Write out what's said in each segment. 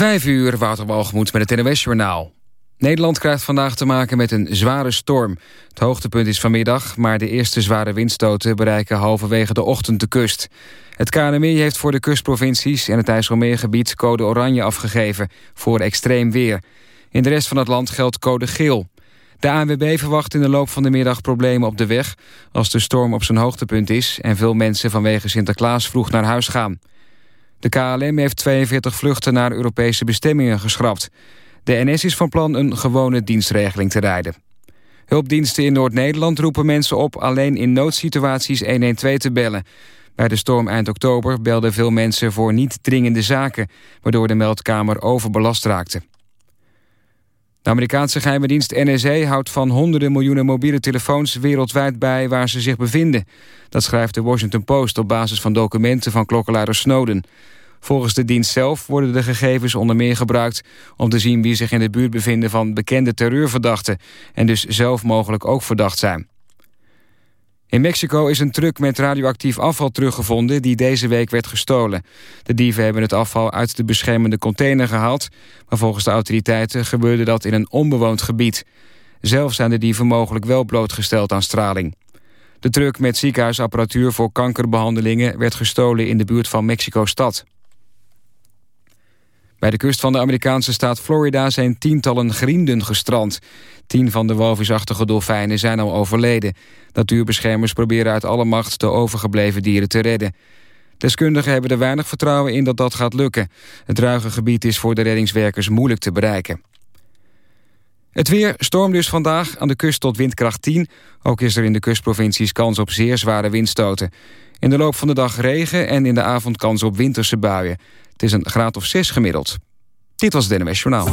Vijf uur, Wouter met het NOS-journaal. Nederland krijgt vandaag te maken met een zware storm. Het hoogtepunt is vanmiddag, maar de eerste zware windstoten... bereiken halverwege de ochtend de kust. Het KNMI heeft voor de kustprovincies en het IJsselmeergebied... code oranje afgegeven voor extreem weer. In de rest van het land geldt code geel. De ANWB verwacht in de loop van de middag problemen op de weg... als de storm op zijn hoogtepunt is... en veel mensen vanwege Sinterklaas vroeg naar huis gaan. De KLM heeft 42 vluchten naar Europese bestemmingen geschrapt. De NS is van plan een gewone dienstregeling te rijden. Hulpdiensten in Noord-Nederland roepen mensen op alleen in noodsituaties 112 te bellen. Bij de storm eind oktober belden veel mensen voor niet dringende zaken... waardoor de meldkamer overbelast raakte. De Amerikaanse geheime dienst NSA houdt van honderden miljoenen mobiele telefoons wereldwijd bij waar ze zich bevinden. Dat schrijft de Washington Post op basis van documenten van klokkenluider Snowden. Volgens de dienst zelf worden de gegevens onder meer gebruikt om te zien wie zich in de buurt bevinden van bekende terreurverdachten en dus zelf mogelijk ook verdacht zijn. In Mexico is een truck met radioactief afval teruggevonden die deze week werd gestolen. De dieven hebben het afval uit de beschermende container gehaald, maar volgens de autoriteiten gebeurde dat in een onbewoond gebied. Zelf zijn de dieven mogelijk wel blootgesteld aan straling. De truck met ziekenhuisapparatuur voor kankerbehandelingen werd gestolen in de buurt van Mexico-stad. Bij de kust van de Amerikaanse staat Florida zijn tientallen grienden gestrand. Tien van de walvisachtige dolfijnen zijn al overleden. Natuurbeschermers proberen uit alle macht de overgebleven dieren te redden. Deskundigen hebben er weinig vertrouwen in dat dat gaat lukken. Het ruige gebied is voor de reddingswerkers moeilijk te bereiken. Het weer storm dus vandaag aan de kust tot windkracht 10. Ook is er in de kustprovincies kans op zeer zware windstoten. In de loop van de dag regen en in de avond kans op winterse buien. Het is een graad of 6 gemiddeld. Dit was het NMS Journaal.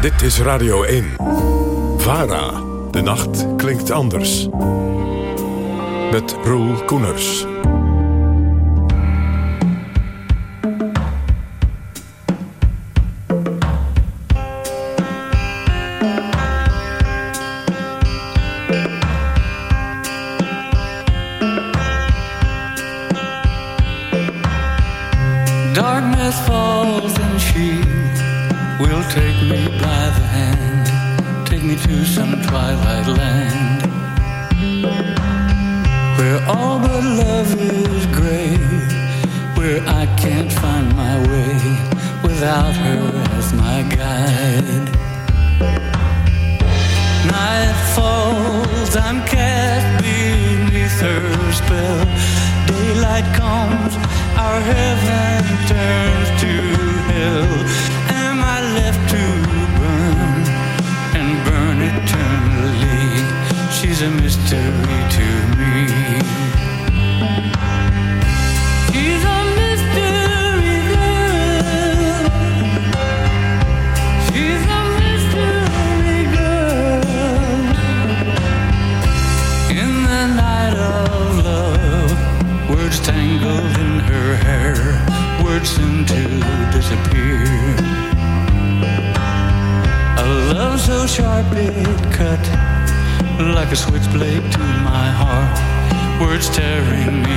Dit is Radio 1. VARA. De nacht klinkt anders. Met Roel Koeners. To some twilight land where all but love is gray, where I can't find my way without her as my guide. Night falls, I'm cast beneath her spell. Daylight comes, our heaven turns to hell. She's a mystery to me. She's a mystery girl. She's a mystery girl. In the night of love, words tangled in her hair, words soon to disappear. So sharp it cut like a switchblade to my heart, words tearing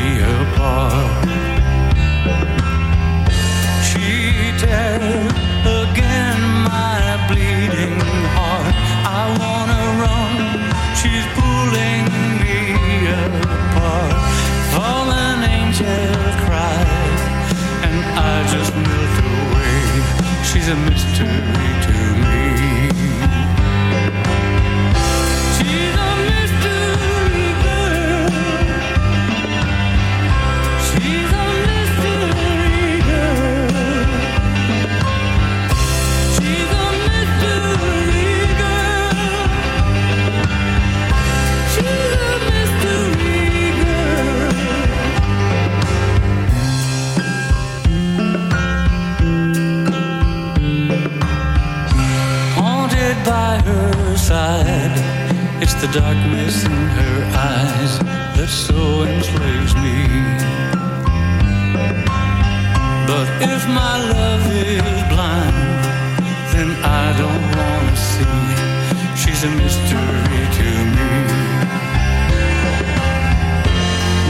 darkness in her eyes that so enslaves me. But if my love is blind, then I don't wanna see. She's a mystery to me.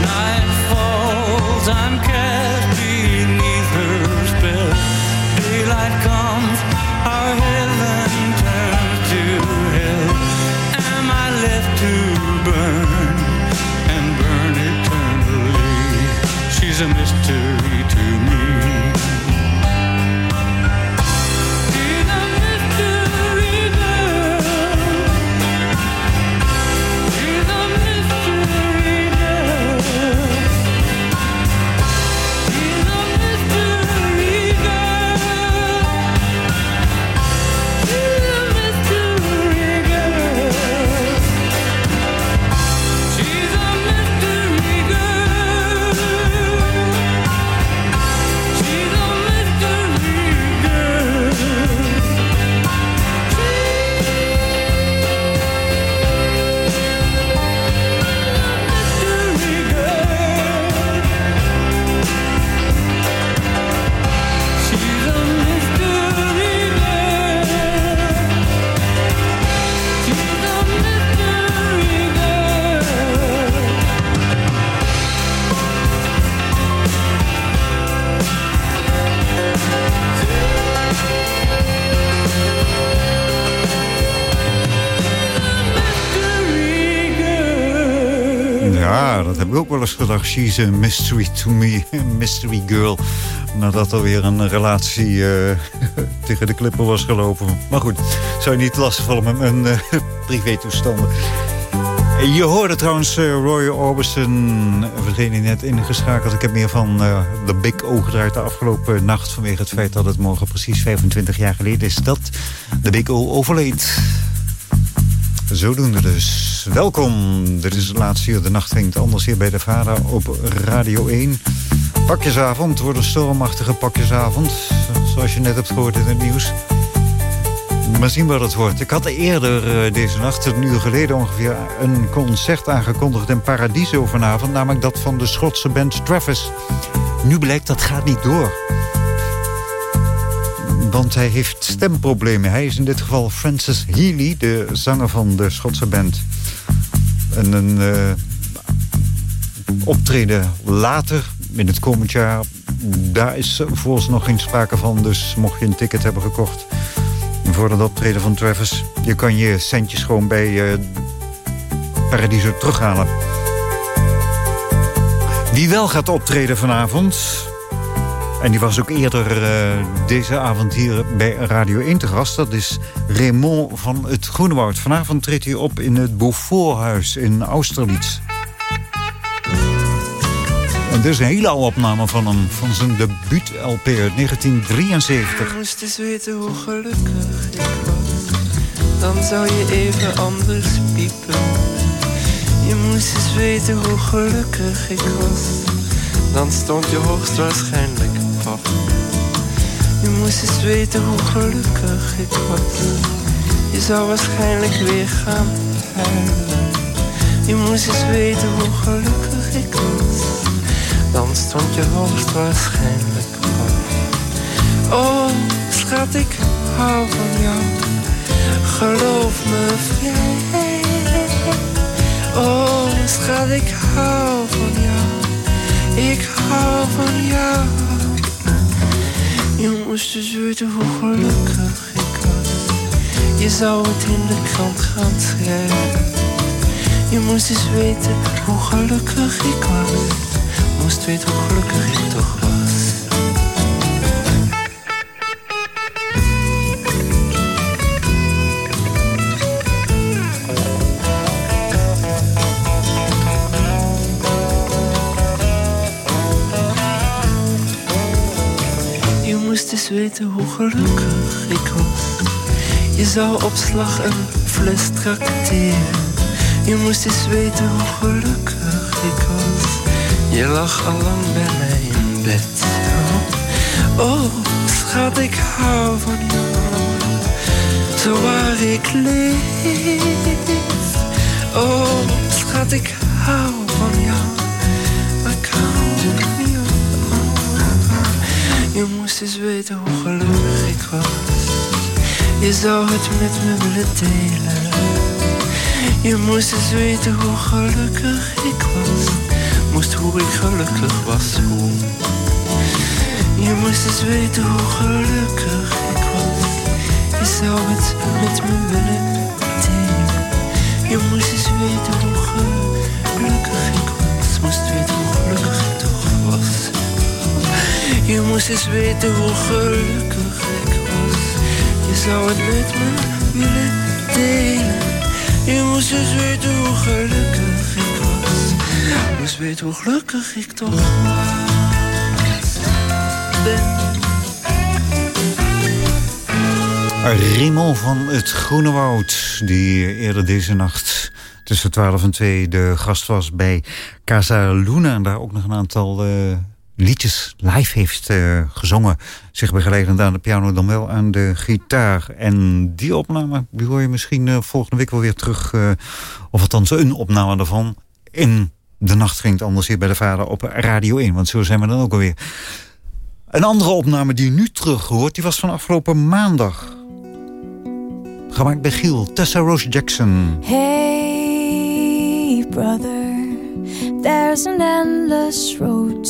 Night falls, I'm carried a eens gedacht. She's a mystery to me, mystery girl. Nadat er weer een relatie uh, tegen de klippen was gelopen. Maar goed, zou je niet lastigvallen met mijn uh, privé-toestanden. Je hoorde trouwens uh, Roy Orbison, verdwenen net ingeschakeld. Ik heb meer van de Big O gedraaid de afgelopen nacht... vanwege het feit dat het morgen precies 25 jaar geleden is... dat de Big O overleed. Zodoende dus. Welkom. Dit is de laatste uur. De nacht ging anders hier bij de Vader op Radio 1. Pakjesavond wordt een stormachtige pakjesavond. Zoals je net hebt gehoord in het nieuws. Maar zien wat het wordt. Ik had eerder uh, deze nacht, een uur geleden ongeveer... een concert aangekondigd in Paradiso vanavond. Namelijk dat van de Schotse band Travis. Nu blijkt dat gaat niet door want hij heeft stemproblemen. Hij is in dit geval Francis Healy, de zanger van de Schotse band. En een uh, optreden later, in het komend jaar... daar is volgens nog geen sprake van. Dus mocht je een ticket hebben gekocht voor dat optreden van Travis... je kan je centjes gewoon bij uh, Paradiso terughalen. Wie wel gaat optreden vanavond... En die was ook eerder uh, deze avond hier bij Radio 1 te gast. Dat is Raymond van het Groenewoud. Vanavond treedt hij op in het Beauforthuis in Austerlitz. En dit is een hele oude opname van hem, van zijn debuut-LP uit 1973. Je moest eens weten hoe gelukkig ik was. Dan zou je even anders piepen. Je moest eens weten hoe gelukkig ik was. Dan stond je hoogstwaarschijnlijk moest eens weten hoe gelukkig ik was. Je zou waarschijnlijk weer gaan huilen. Je moest eens weten hoe gelukkig ik was. Dan stond je hoogstwaarschijnlijk af. Oh, schat, ik hou van jou. Geloof me vrij. Oh, schat, ik hou van jou. Ik hou van jou. Je moest dus weten hoe gelukkig ik was. Je zou het in de krant gaan schrijven. Je moest eens weten hoe gelukkig ik was. Moest weten hoe gelukkig ik toch was. Weten hoe gelukkig ik was. Je zou op slag een fles trakteren. Je moest eens weten hoe gelukkig ik was. Je lag al lang bij mij in bed. Oh schat, ik hou van jou. Zo waar ik leef. Oh, schat, ik hou van jou. Je moest eens weten hoe gelukkig ik was. Je zou het met me willen delen. Je moest eens weten hoe gelukkig ik was. Moest hoe ik gelukkig was, hoe. Je moest eens weten hoe gelukkig ik was. Je zou het met me willen delen. Je moest eens weten hoe moest eens weten hoe gelukkig ik was. Je zou het met me willen delen. Je moest eens weten hoe gelukkig ik was. Je moest weten hoe gelukkig ik toch. Ben. Raymond van het Groene Woud, die eerder deze nacht tussen 12 en 2 de gast was bij Casa Luna. En daar ook nog een aantal uh, liedjes live heeft uh, gezongen. Zich begeleidend aan de piano, dan wel aan de gitaar. En die opname, die hoor je misschien uh, volgende week wel weer terug. of althans een opname daarvan. In de nacht ging het anders hier bij de vader op Radio 1. Want zo zijn we dan ook alweer. Een andere opname die nu terug hoort, die was van afgelopen maandag. Gemaakt bij Giel, Tessa Rose Jackson. Hey brother, there's an endless road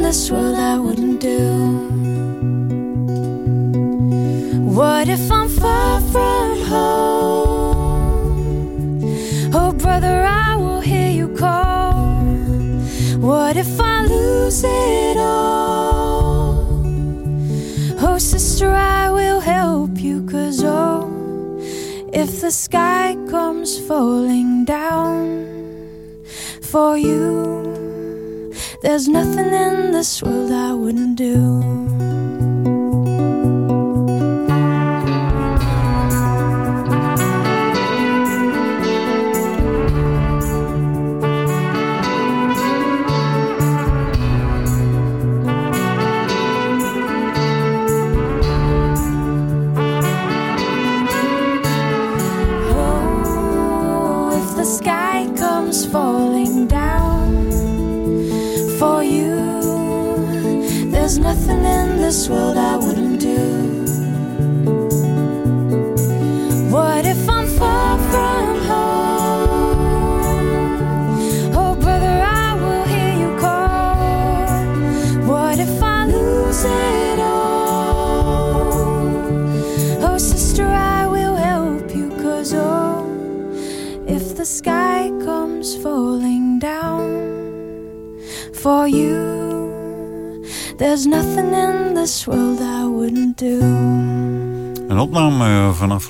In this world I wouldn't do. What if I'm far from home? Oh, brother, I will hear you call. What if I lose it all? Oh, sister, I will help you, cause oh, if the sky comes falling down for you, there's nothing in this world I wouldn't do.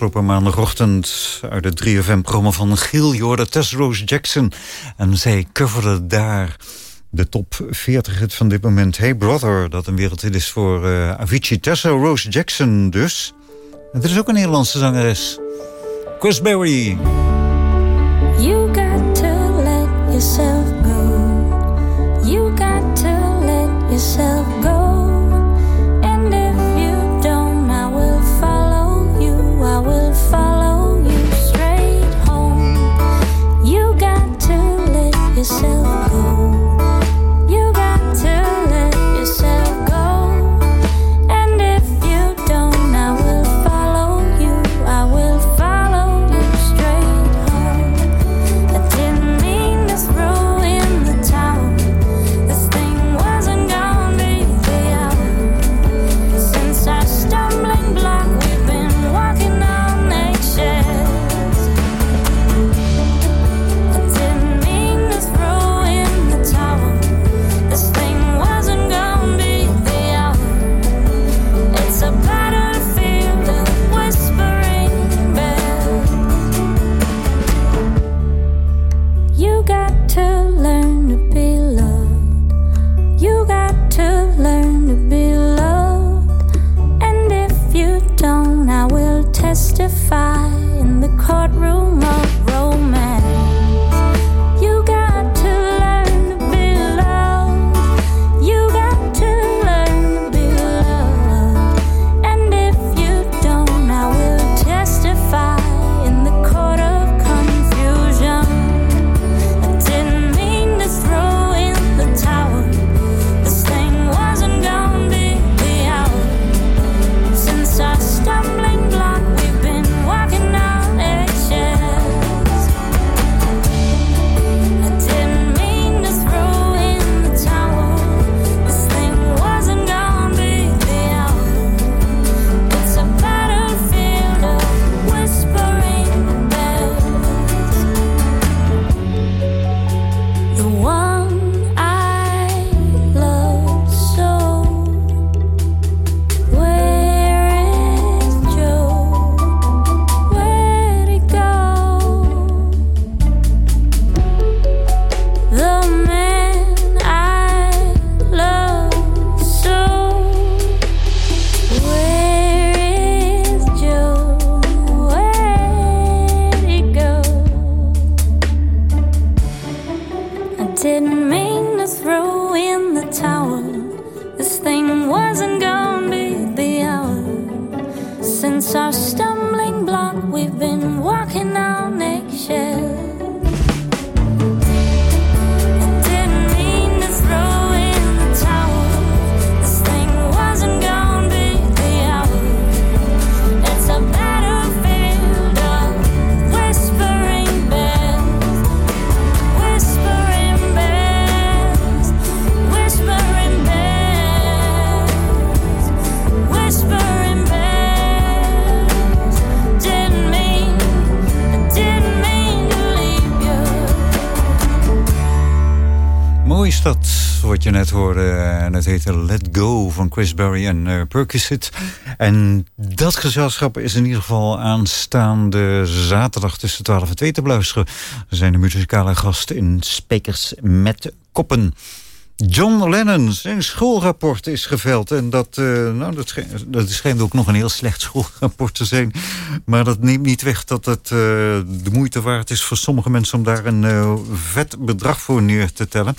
Afgelopen maandagochtend uit het 3FM-programma van Giel Jorda Tess Rose Jackson. En zij coverde daar de top 40 hit van dit moment. Hey Brother, dat een wereldhit is voor uh, Avicii. Tessa Rose Jackson dus. En er is ook een Nederlandse zangeres. Chris Berry. didn't mean to throw in the je net hoorde. En het heette Let Go van Chris Berry en uh. En dat gezelschap is in ieder geval aanstaande zaterdag tussen 12 en 2 te beluisteren. We zijn de muzikale gast in Spekers met Koppen. John Lennon, zijn schoolrapport is geveld. En dat, uh, nou, dat, schijnt, dat ook nog een heel slecht schoolrapport te zijn. Maar dat neemt niet weg dat het uh, de moeite waard is voor sommige mensen... om daar een uh, vet bedrag voor neer te tellen.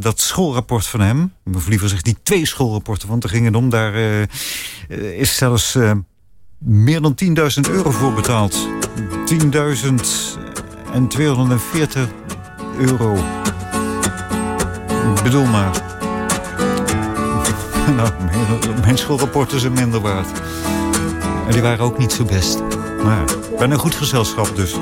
dat schoolrapport van hem, of liever zeg die twee schoolrapporten... want er ging het om, daar is zelfs meer dan 10.000 euro voor betaald. 10.000 en 240 euro bedoel maar. nou, mijn schoolrapporten zijn minder waard. En die waren ook niet zo best. Maar ik ben een goed gezelschap dus.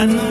And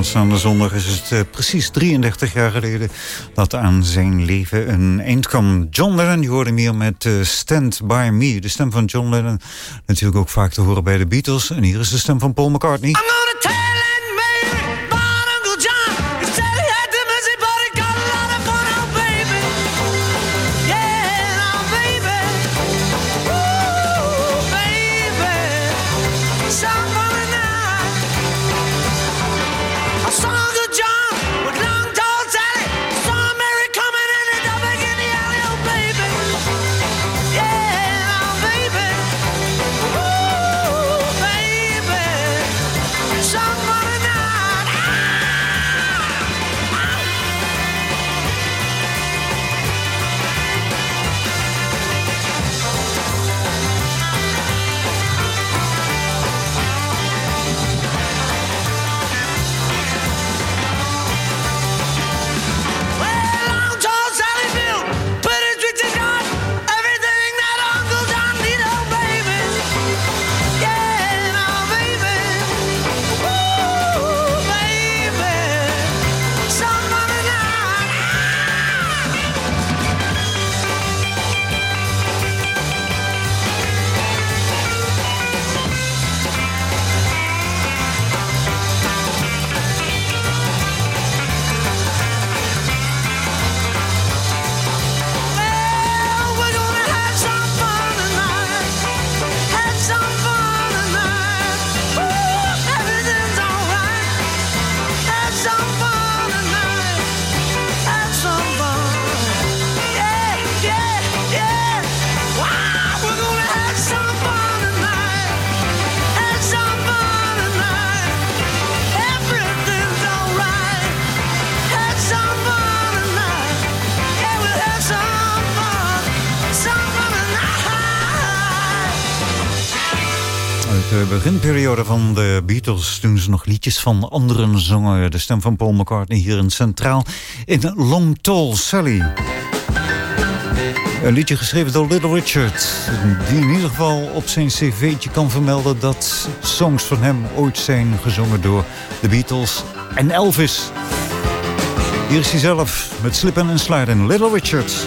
aanstaande zondag, is het uh, precies 33 jaar geleden... dat aan zijn leven een eind kwam. John Lennon, die hoorde meer met uh, Stand By Me. De stem van John Lennon, natuurlijk ook vaak te horen bij de Beatles. En hier is de stem van Paul McCartney. Van de Beatles... toen ze nog liedjes van anderen zongen. De stem van Paul McCartney hier in Centraal in Long Tall Sally. Een liedje geschreven door Little Richard. Die in ieder geval op zijn cv'tje kan vermelden... dat songs van hem ooit zijn gezongen door de Beatles en Elvis. Hier is hij zelf met Slippen en Sliden. Little Richard.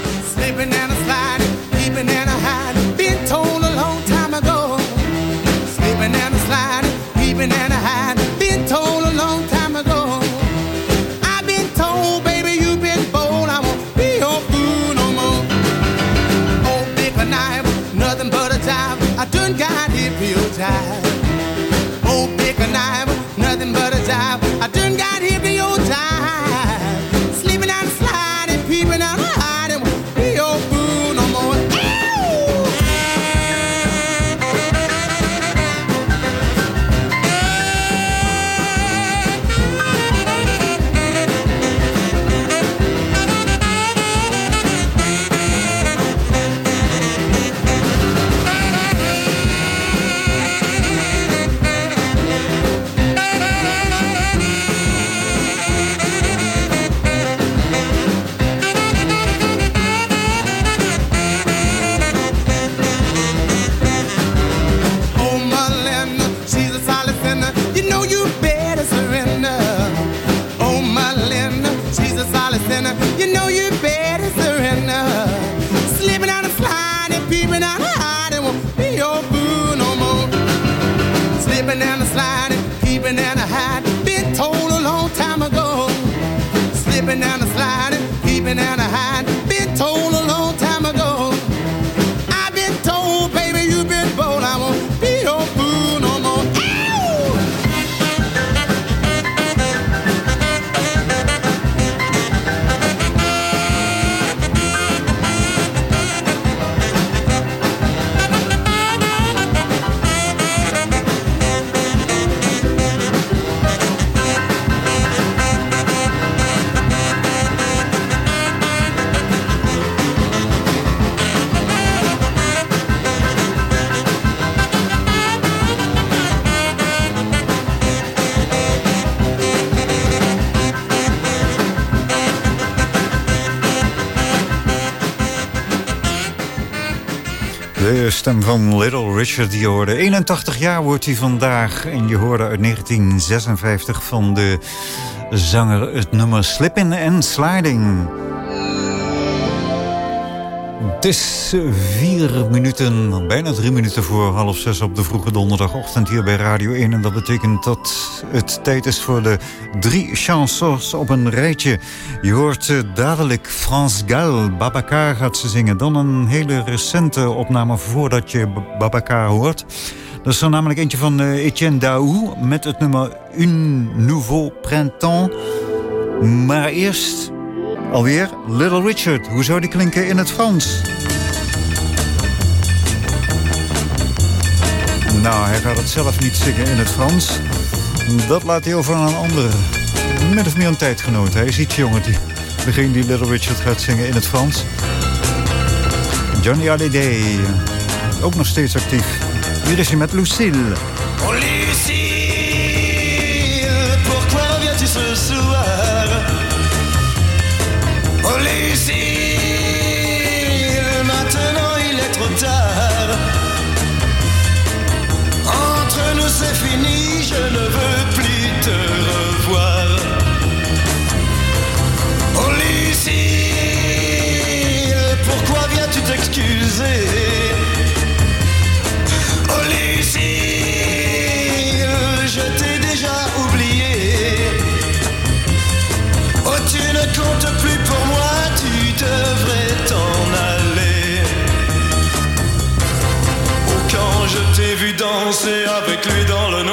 De stem van Little Richard die je hoorde. 81 jaar wordt hij vandaag. En je hoorde uit 1956 van de zanger het nummer Slippin' and Sliding. Het is vier minuten, bijna drie minuten voor half zes op de vroege donderdagochtend hier bij Radio 1. En dat betekent dat het tijd is voor de drie chansons op een rijtje. Je hoort eh, dadelijk Frans Gal, Babacar gaat ze zingen. Dan een hele recente opname voordat je Babacar hoort. Dat is er namelijk eentje van eh, Etienne Daou met het nummer Un Nouveau Printemps. Maar eerst alweer Little Richard. Hoe zou die klinken in het Frans? Nou, hij gaat het zelf niet zingen in het Frans. Dat laat hij over aan een andere. Min of meer een tijdgenoot. Hij is iets jonger. Die, degene die Little Richard gaat zingen in het Frans. Johnny Hallyday. Ook nog steeds actief. Hier is hij met Lucille. Oh Lucille, pourquoi viens-tu ce soir Oh Lucille, maintenant il est trop tard. Entre nous c'est fini, je ne veux plus te revoir. Oh Lucille, pourquoi viens-tu t'excuser? Vu danser avec lui dans le noir,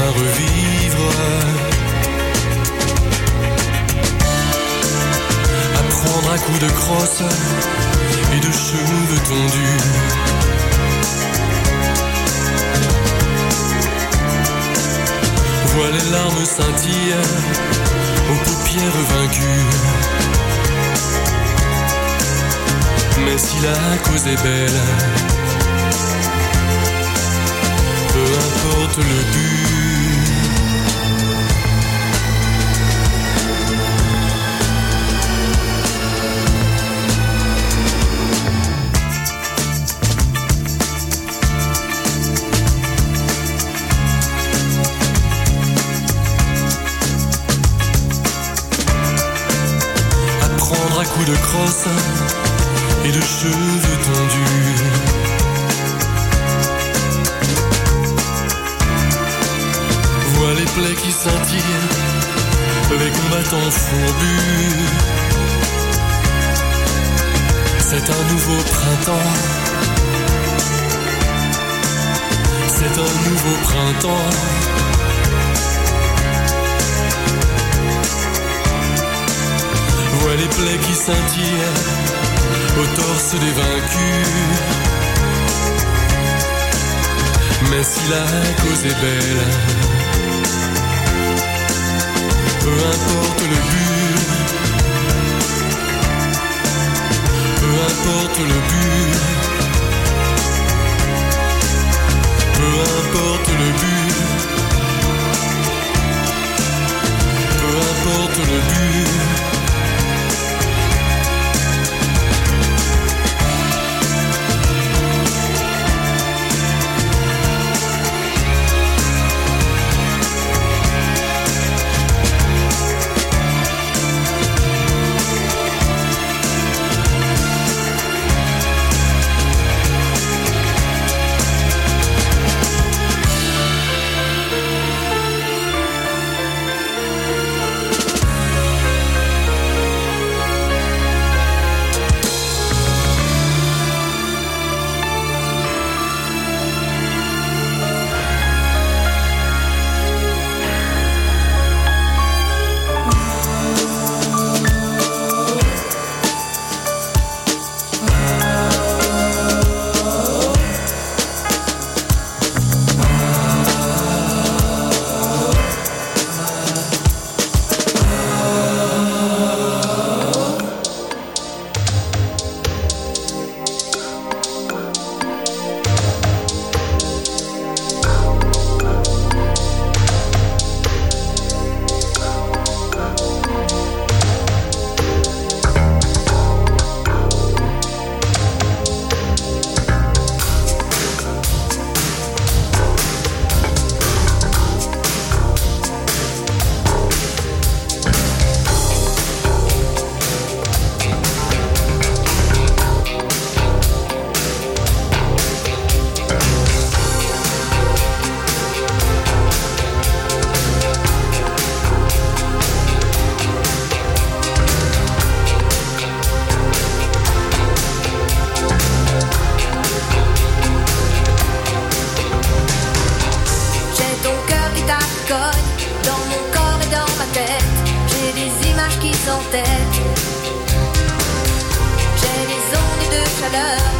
Enfin revivre. À coups de crosse et de cheveux tondus. Vois les larmes scintillent aux paupières vaincues. Mais si la cause est belle, peu importe le but. Et de cheveux tondus. Vois les plaies qui scintillent, les combattants fourbus. C'est un nouveau printemps. C'est un nouveau printemps. Les plaies qui scintillent au torse des vaincus. Mais si la cause est belle, peu importe le but, peu importe le but, peu importe le but, peu importe le but. J'ai des ondes de chaleur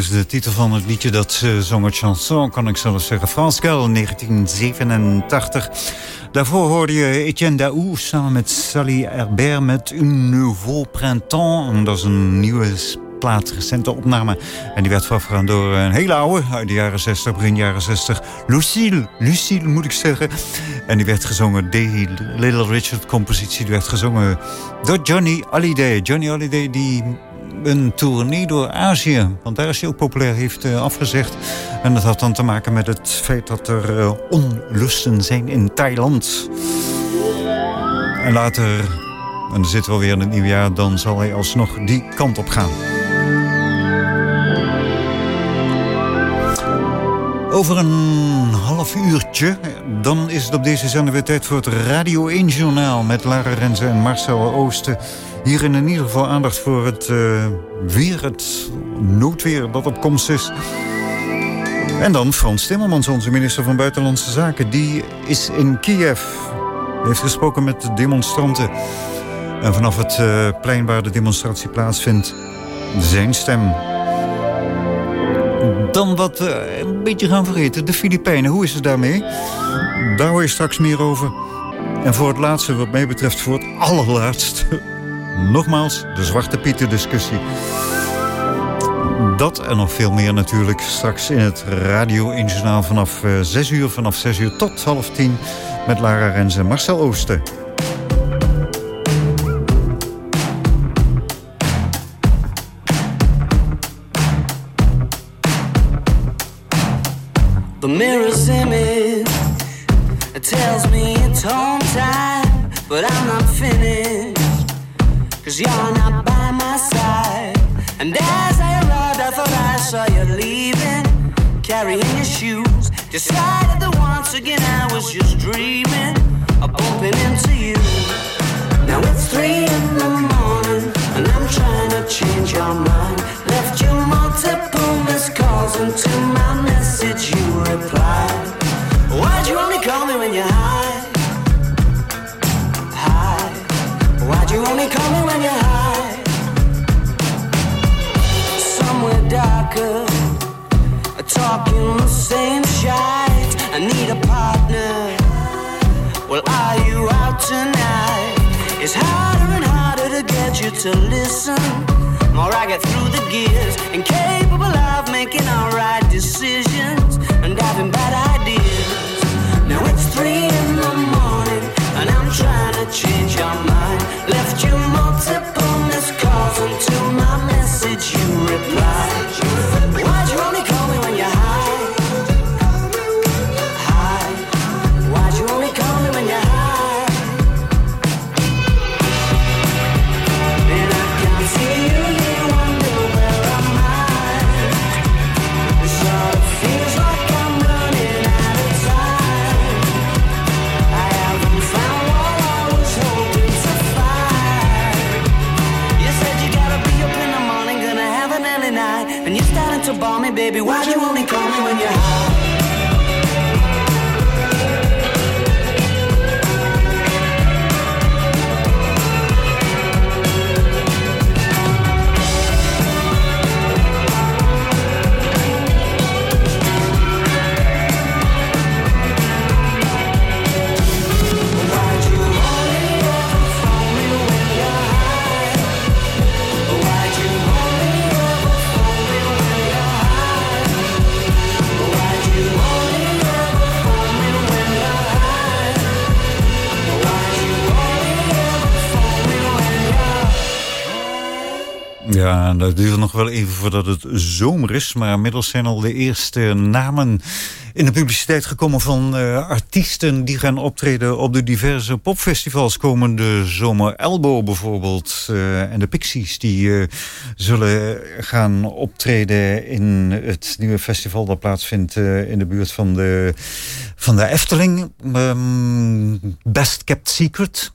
is de titel van het liedje dat ze zong het chanson, kan ik zelfs zeggen. Frans Gal, 1987. Daarvoor hoorde je Etienne Daou samen met Sally Herbert met Un Nouveau Printemps. Dat is een nieuwe plaat, recente opname. En die werd voorafgegaan door een hele oude, uit de jaren 60, begin jaren 60. Lucille, Lucille moet ik zeggen. En die werd gezongen, de Little Richard compositie, die werd gezongen door Johnny Hallyday. Johnny Hallyday die een tournee door Azië, want daar is hij ook populair, heeft eh, afgezegd. En dat had dan te maken met het feit dat er eh, onlusten zijn in Thailand. En later, en dan zitten we alweer in het jaar... dan zal hij alsnog die kant op gaan. Over een half uurtje, dan is het op deze zender weer tijd voor het Radio 1-journaal... met Lara Renze en Marcel Oosten. Hierin in ieder geval aandacht voor het uh, weer, het noodweer dat op komst is. En dan Frans Timmermans, onze minister van Buitenlandse Zaken. Die is in Kiev. Heeft gesproken met de demonstranten. En vanaf het uh, plein waar de demonstratie plaatsvindt, zijn stem. Dan wat uh, een beetje gaan vergeten. De Filipijnen, hoe is het daarmee? Daar hoor je straks meer over. En voor het laatste, wat mij betreft voor het allerlaatst... nogmaals, de Zwarte Pieten discussie. Dat en nog veel meer natuurlijk straks in het Radio 1 Journaal vanaf 6 uur, vanaf 6 uur tot half 10 met Lara Rens en Marcel Oosten. The mirror's image tells me it's time, but I'm not finished. Cause you're not by my side. And as I arrived, I thought I saw you leaving, carrying your shoes. Decided that once again I was just dreaming of bumping into you. Now it's three in the morning, and I'm trying to change your mind. Left you multiple missed calls, and to my message you replied. Why'd you only call me when you're? High. You only call me when you're high? Somewhere darker, talking the same. I need a partner. Well, are you out tonight? It's harder and harder to get you to listen. More I get through the gears, incapable of making alright decisions and bad to my message you reply Dat duurt nog wel even voordat het zomer is. Maar inmiddels zijn al de eerste namen in de publiciteit gekomen van eh, artiesten... die gaan optreden op de diverse popfestivals komende zomer. Elbow bijvoorbeeld eh, en de Pixies die eh, zullen gaan optreden... in het nieuwe festival dat plaatsvindt in de buurt van de, van de Efteling. Ehm, Best Kept Secret...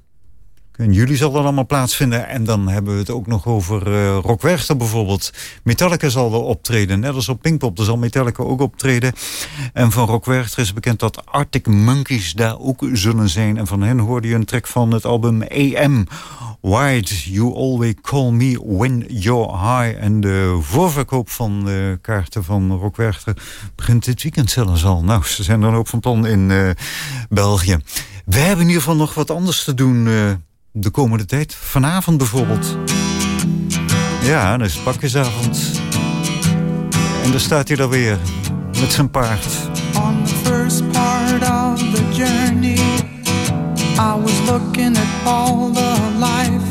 In juli zal dat allemaal plaatsvinden. En dan hebben we het ook nog over uh, Rock Werchter bijvoorbeeld. Metallica zal er optreden. Net als op Pinkpop, daar zal Metallica ook optreden. En van Rock Werchter is bekend dat Arctic Monkeys daar ook zullen zijn. En van hen hoorde je een track van het album AM. Why'd You Always Call Me When You're High. En de voorverkoop van de kaarten van Rock Werchter begint dit weekend zelfs al. Nou, ze zijn dan ook van plan in uh, België. We hebben in ieder geval nog wat anders te doen... Uh, de komende tijd. Vanavond bijvoorbeeld. Ja, dan is pakjesavond. En daar staat hij dan weer. Met zijn paard. On the first part of the journey I was looking at all the life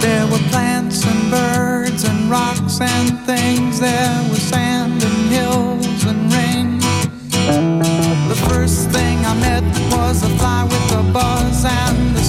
There were plants and birds and rocks and things There was sand and hills and rain The first thing I met was a fly with a buzz and the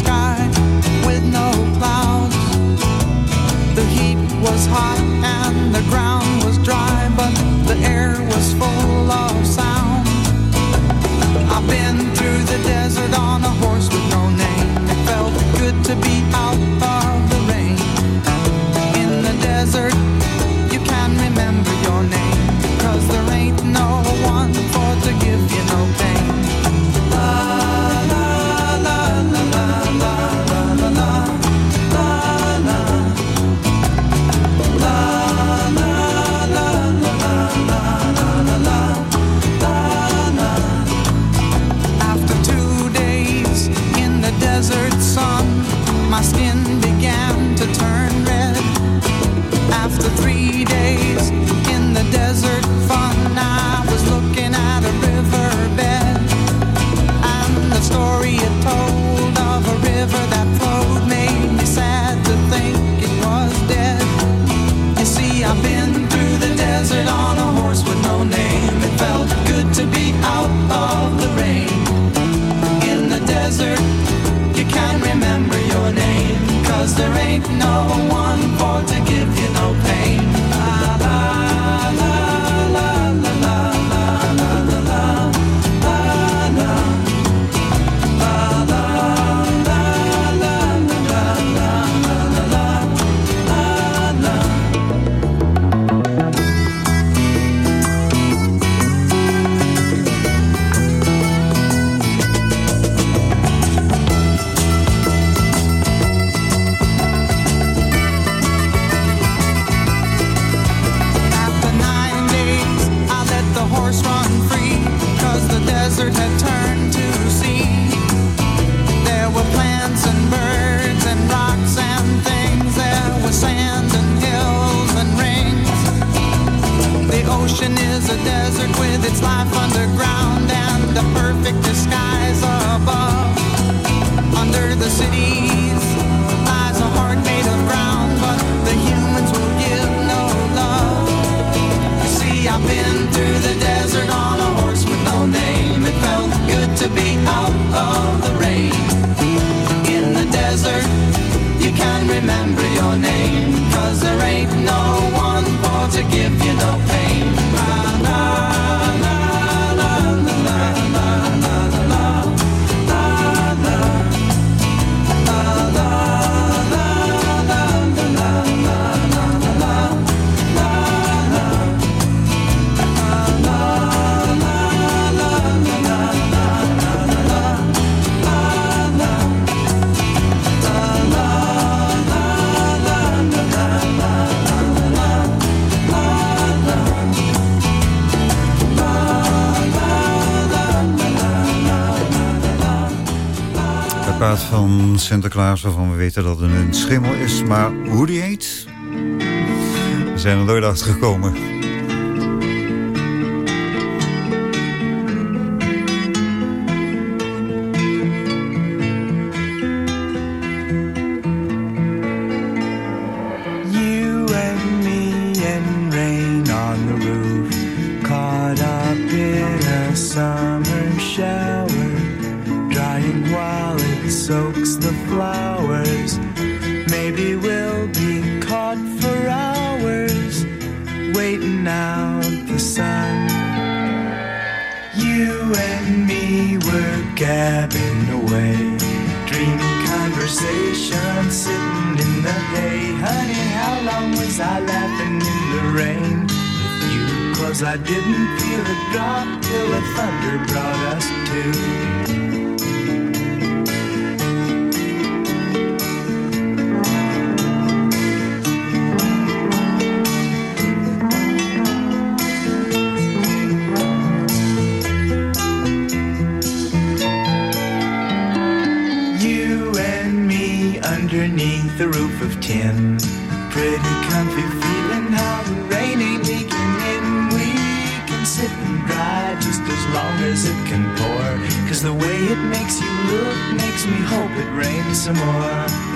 Sinterklaas, waarvan we weten dat het een schimmel is. Maar hoe die heet, we zijn er nooit achter gekomen. Flowers. Maybe we'll be caught for hours, waiting out the sun. You and me were gabbing away, dreaming conversation, sitting in the hay. Honey, how long was I laughing in the rain with you? Cause I didn't feel a drop till the thunder brought us to. Roof of tin. Pretty comfy feeling how the rain ain't leaking in. We can sit and dry just as long as it can pour. Cause the way it makes you look makes me hope it rains some more.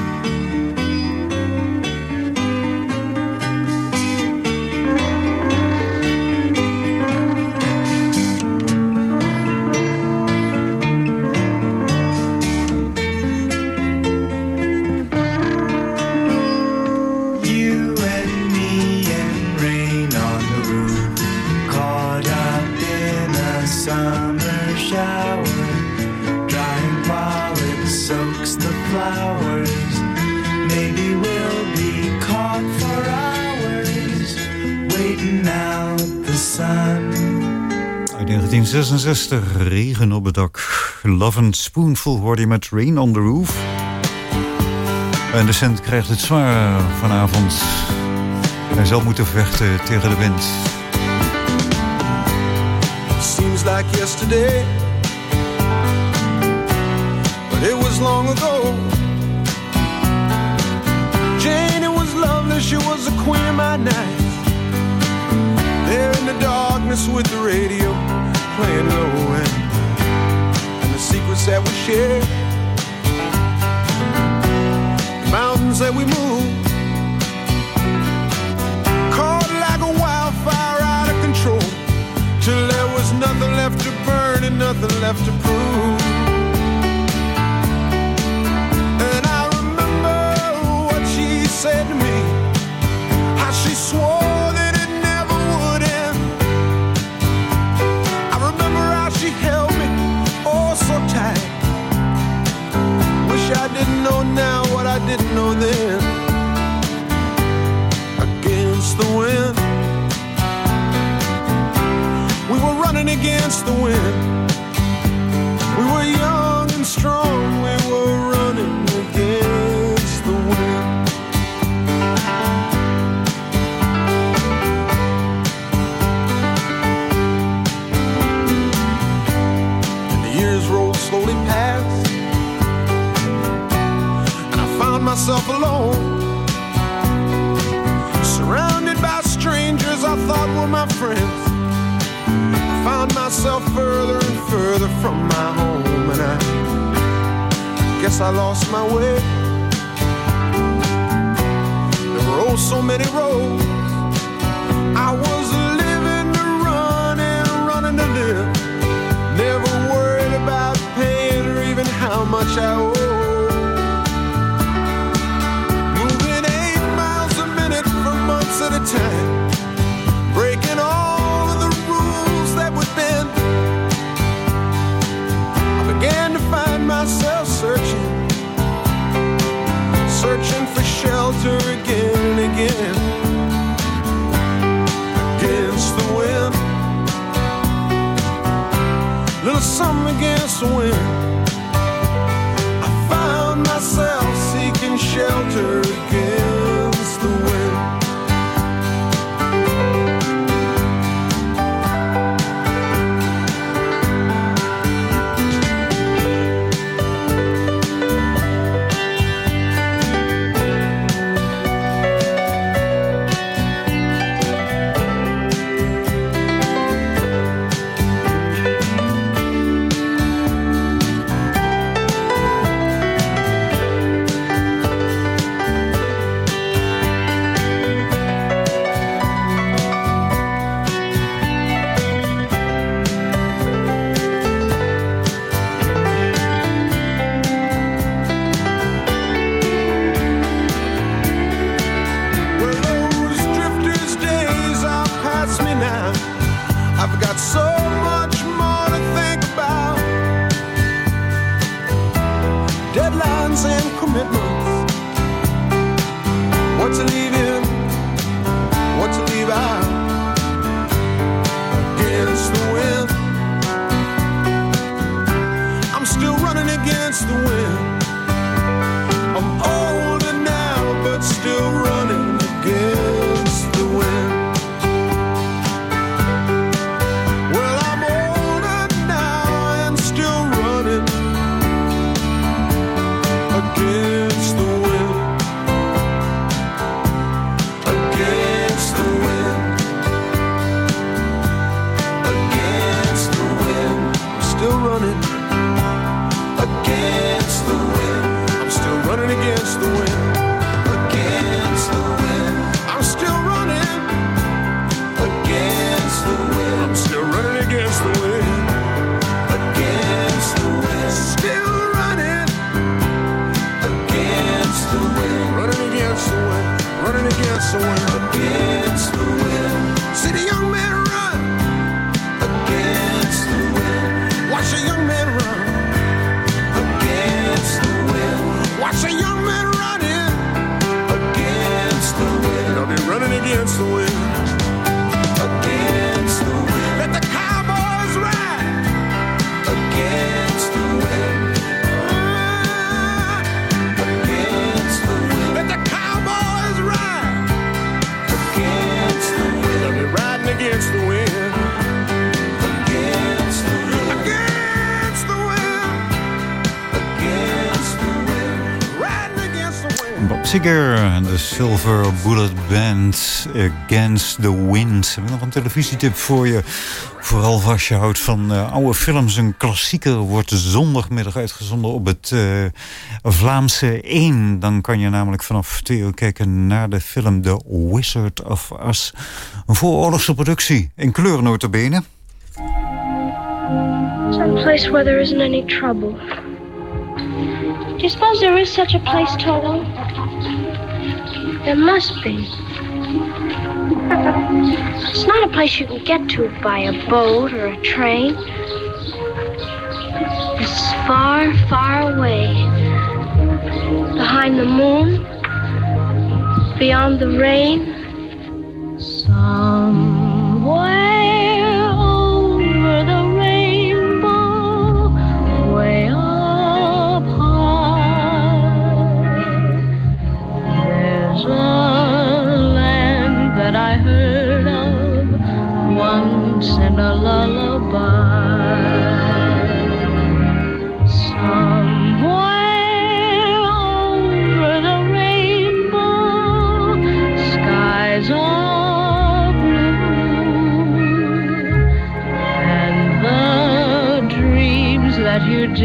66, regen op het dak. Love and Spoonful hoorde je met Rain on the Roof. En de cent krijgt het zwaar vanavond. Hij zal moeten vechten tegen de wind. It seems like yesterday But it was long ago Jane, it was lovely, she was a queen of my night There in the darkness with the radio playing low end, and the secrets that we share, the mountains that we move, caught like a wildfire out of control, till there was nothing left to burn and nothing left to prove. And I remember what she said to me, how she swore. wish I didn't know now what I didn't know then. Against the wind, we were running against the wind. We were young and strong, we were. myself alone. Surrounded by strangers I thought were my friends. I found myself further and further from my home, and I guess I lost my way. There were oh so many roads. I was living to run and running to live. Never worried about paying or even how much I owed. Silver Bullet Band Against the Wind. We hebben nog een televisietip voor je. Vooral als je houdt van uh, oude films. Een klassieker wordt zondagmiddag uitgezonden op het uh, Vlaamse 1. Dan kan je namelijk vanaf 2 uur kijken naar de film The Wizard of Us. Een vooroorlogse productie in kleur notabene. Some place where there isn't any trouble. Do you suppose there is such a place, Toto? There must be. It's not a place you can get to by a boat or a train. It's far, far away. Behind the moon, beyond the rain.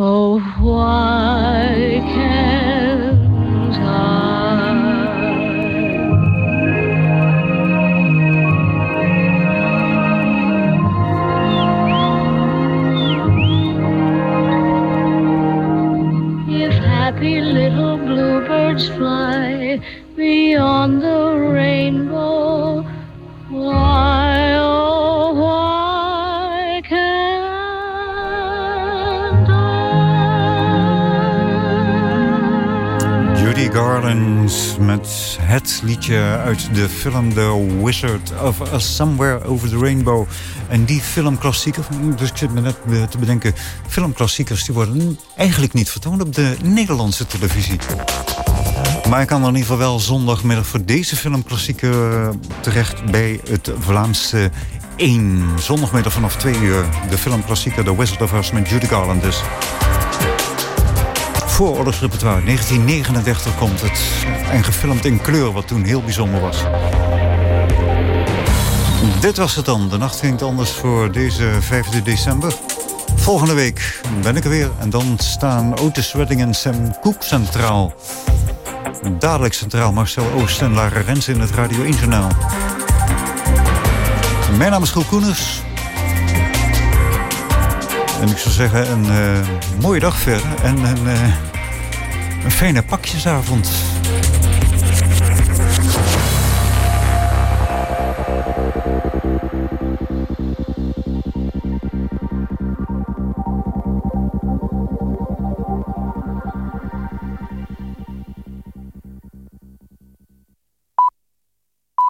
oh why liedje uit de film The Wizard of Somewhere Over the Rainbow. En die filmklassieker, dus ik zit me net te bedenken... filmklassiekers die worden eigenlijk niet vertoond op de Nederlandse televisie. Maar ik kan er in ieder geval wel zondagmiddag voor deze filmklassieker terecht... bij het Vlaamse 1. Zondagmiddag vanaf 2 uur. De filmklassieker The Wizard of Us met Judy Garland dus vooroorlogsrepertoire. 1939 komt het. En gefilmd in kleur, wat toen heel bijzonder was. Dit was het dan. De nacht ging anders voor deze 5 december. Volgende week ben ik er weer. En dan staan Otis Redding en Sam Cooke centraal. Dadelijk centraal Marcel Oost en Lara Rens in het Radio 1 Journaal. Mijn naam is Groep Koeners. En ik zou zeggen, een uh, mooie dag verder. En een, uh, een fijne pakjesavond.